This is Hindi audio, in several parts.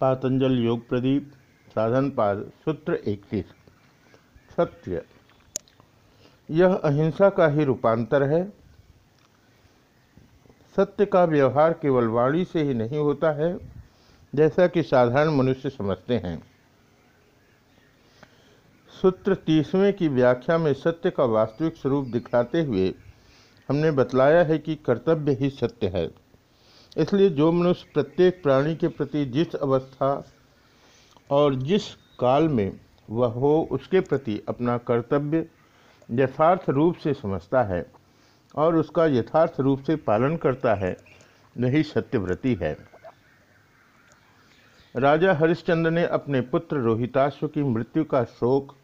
पातंजल योग प्रदीप, साधन पाद, सूत्र इकतीस सत्य। यह अहिंसा का ही रूपांतर है। सत्य का व्यवहार केवल वाणी से ही नहीं होता है, जैसा कि साधारण मनुष्य समझते हैं। सूत्र तीसवें की व्याख्या में सत्य का वास्तविक स्वरूप दिखाते हुए हमने बतलाया है कि कर्तव्य ही सत्य है। इसलिए जो मनुष्य प्रत्येक प्राणी के प्रति जिस अवस्था और जिस काल में वह हो, उसके प्रति अपना कर्तव्य यथार्थ रूप से समझता है और उसका यथार्थ रूप से पालन करता है वही सत्यव्रती है। राजा हरिश्चंद्र ने अपने पुत्र रोहिताश्व की मृत्यु का शोक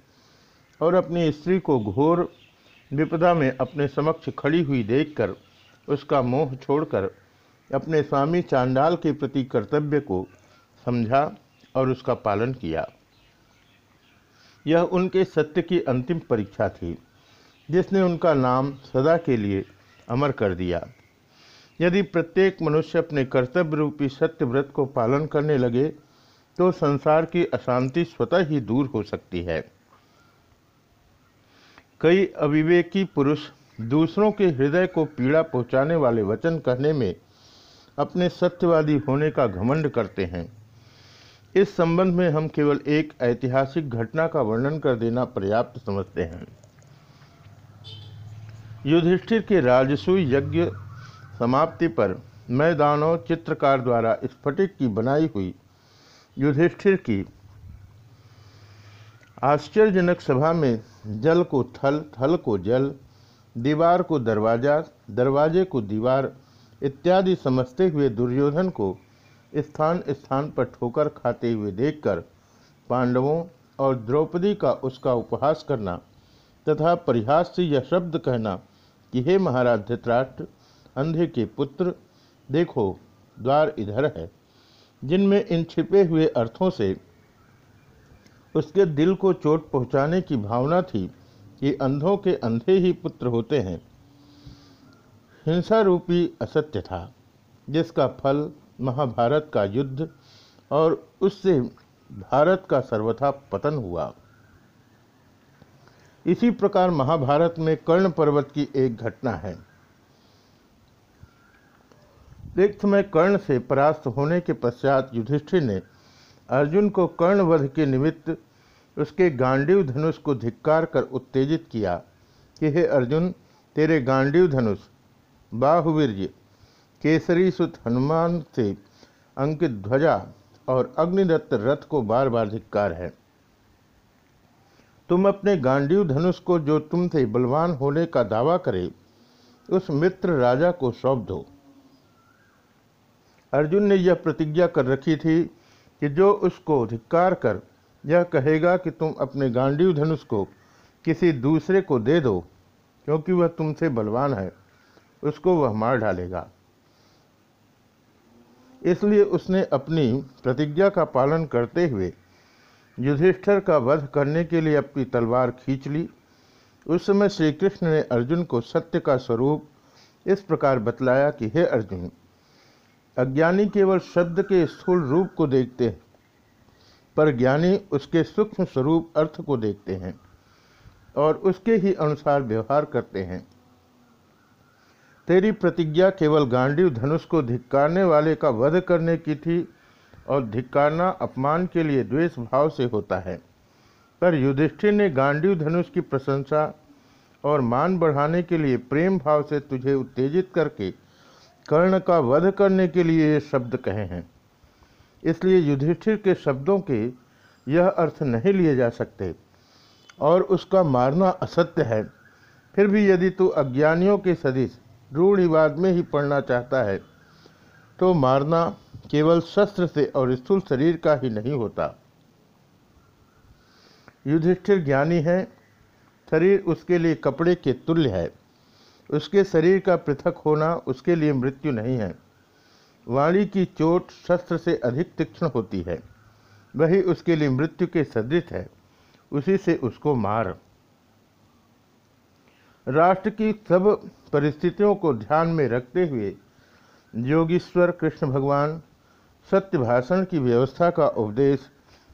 और अपनी स्त्री को घोर विपदा में अपने समक्ष खड़ी हुई देखकर उसका मोह छोड़कर अपने स्वामी चांडाल के प्रति कर्तव्य को समझा और उसका पालन किया। यह उनके सत्य की अंतिम परीक्षा थी, जिसने उनका नाम सदा के लिए अमर कर दिया। यदि प्रत्येक मनुष्य अपने कर्तव्य रूपी सत्य व्रत को पालन करने लगे तो संसार की अशांति स्वतः ही दूर हो सकती है। कई अविवेकी पुरुष दूसरों के हृदय को पीड़ा पहुँचाने वाले वचन कहने में अपने सत्यवादी होने का घमंड करते हैं। इस संबंध में हम केवल एक ऐतिहासिक घटना का वर्णन कर देना पर्याप्त समझते हैं। युधिष्ठिर के राजसूय यज्ञ समाप्ति पर मैदानों चित्रकार द्वारा स्फटिक की बनाई हुई युधिष्ठिर की आश्चर्यजनक सभा में जल को थल थल को जल, दीवार को दरवाज़ा, दरवाजे को दीवार इत्यादि समझते हुए दुर्योधन को स्थान स्थान पर ठोकर खाते हुए देखकर पांडवों और द्रौपदी का उसका उपहास करना तथा परिहास से यह शब्द कहना कि हे महाराज धृतराष्ट्र, अंधे के पुत्र, देखो, द्वार इधर है। जिनमें इन छिपे हुए अर्थों से उसके दिल को चोट पहुँचाने की भावना थी कि अंधों के अंधे ही पुत्र होते हैं। हिंसा रूपी असत्य था, जिसका फल महाभारत का युद्ध और उससे भारत का सर्वथा पतन हुआ। इसी प्रकार महाभारत में कर्ण पर्वत की एक घटना है। एक समय कर्ण से परास्त होने के पश्चात युधिष्ठिर ने अर्जुन को कर्णवध के निमित्त उसके गांडीव धनुष को धिक्कार कर उत्तेजित किया कि, हे अर्जुन, तेरे गांडीव धनुष बाहुवीर्य केसरी सुत हनुमान से अंकित ध्वजा और अग्निदत्त रथ को बार बार धिक्कार है। तुम अपने गांडीव धनुष को जो तुमसे बलवान होने का दावा करे, उस मित्र राजा को सौंप दो। अर्जुन ने यह प्रतिज्ञा कर रखी थी कि जो उसको धिक्कार कर, यह कहेगा कि तुम अपने गांडीव धनुष को किसी दूसरे को दे दो, क्योंकि वह तुमसे बलवान है। उसको वह मार डालेगा। इसलिए उसने अपनी प्रतिज्ञा का पालन करते हुए युधिष्ठर का वध करने के लिए अपनी तलवार खींच ली। उस समय श्री कृष्ण ने अर्जुन को सत्य का स्वरूप इस प्रकार बतलाया कि, हे अर्जुन, अज्ञानी केवल शब्द के स्थूल रूप को देखते हैं, पर ज्ञानी उसके सूक्ष्म स्वरूप अर्थ को देखते हैं और उसके ही अनुसार व्यवहार करते हैं। तेरी प्रतिज्ञा केवल गांडीव धनुष को धिक्कारने वाले का वध करने की थी और धिक्कारना अपमान के लिए द्वेष भाव से होता है। पर युधिष्ठिर ने गांडीव धनुष की प्रशंसा और मान बढ़ाने के लिए प्रेम भाव से तुझे उत्तेजित करके कर्ण का वध करने के लिए ये शब्द कहे हैं। इसलिए युधिष्ठिर के शब्दों के यह अर्थ नहीं लिए जा सकते और उसका मारना असत्य है। फिर भी यदि तू अज्ञानियों के सदिश रूढ़िवाद में ही पढ़ना चाहता है तो मारना केवल शस्त्र से और स्थूल शरीर का ही नहीं होता। युधिष्ठिर ज्ञानी है, शरीर उसके लिए कपड़े के तुल्य है। उसके शरीर का पृथक होना उसके लिए मृत्यु नहीं है। वाणी की चोट शस्त्र से अधिक तीक्ष्ण होती है। वही उसके लिए मृत्यु के सदृश है। उसी से उसको मार। राष्ट्र की सब परिस्थितियों को ध्यान में रखते हुए योगीश्वर कृष्ण भगवान सत्य भाषण की व्यवस्था का उपदेश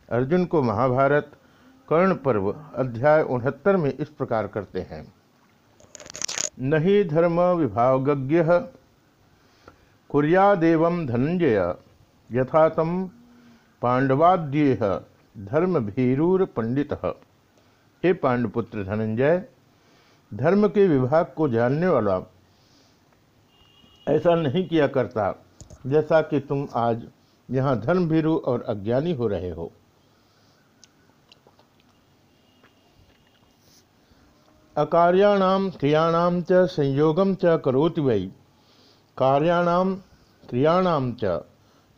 अर्जुन को महाभारत कर्ण पर्व अध्याय उनहत्तर में इस प्रकार करते हैं। नहीं धर्म विभागज्ञ, कुरियादेव धनंजय यथा तम पांडवाद्येह धर्म भीरूर पंडित। हे पांडपुत्र धनंजय धर्म के विभाग को जानने वाला ऐसा नहीं किया करता, जैसा कि तुम आज यहाँ धर्म भीरु और अज्ञानी हो रहे हो। अकार्याणाम क्रियाणाम च संयोगम च करोति वै। कार्याणाम क्रियाणाम च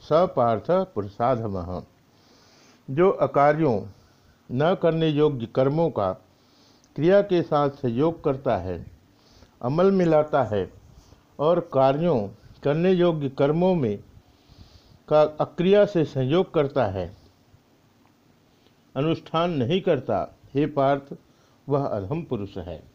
सपार्थ पुरुषाधम। जो अकार्यों न करने योग्य कर्मों का क्रिया के साथ सहयोग करता है, अमल में लाता है और कार्यों, करने योग्य कर्मों में का अक्रिया से संयोग करता है। अनुष्ठान नहीं करता, हे पार्थ, वह अधम पुरुष है।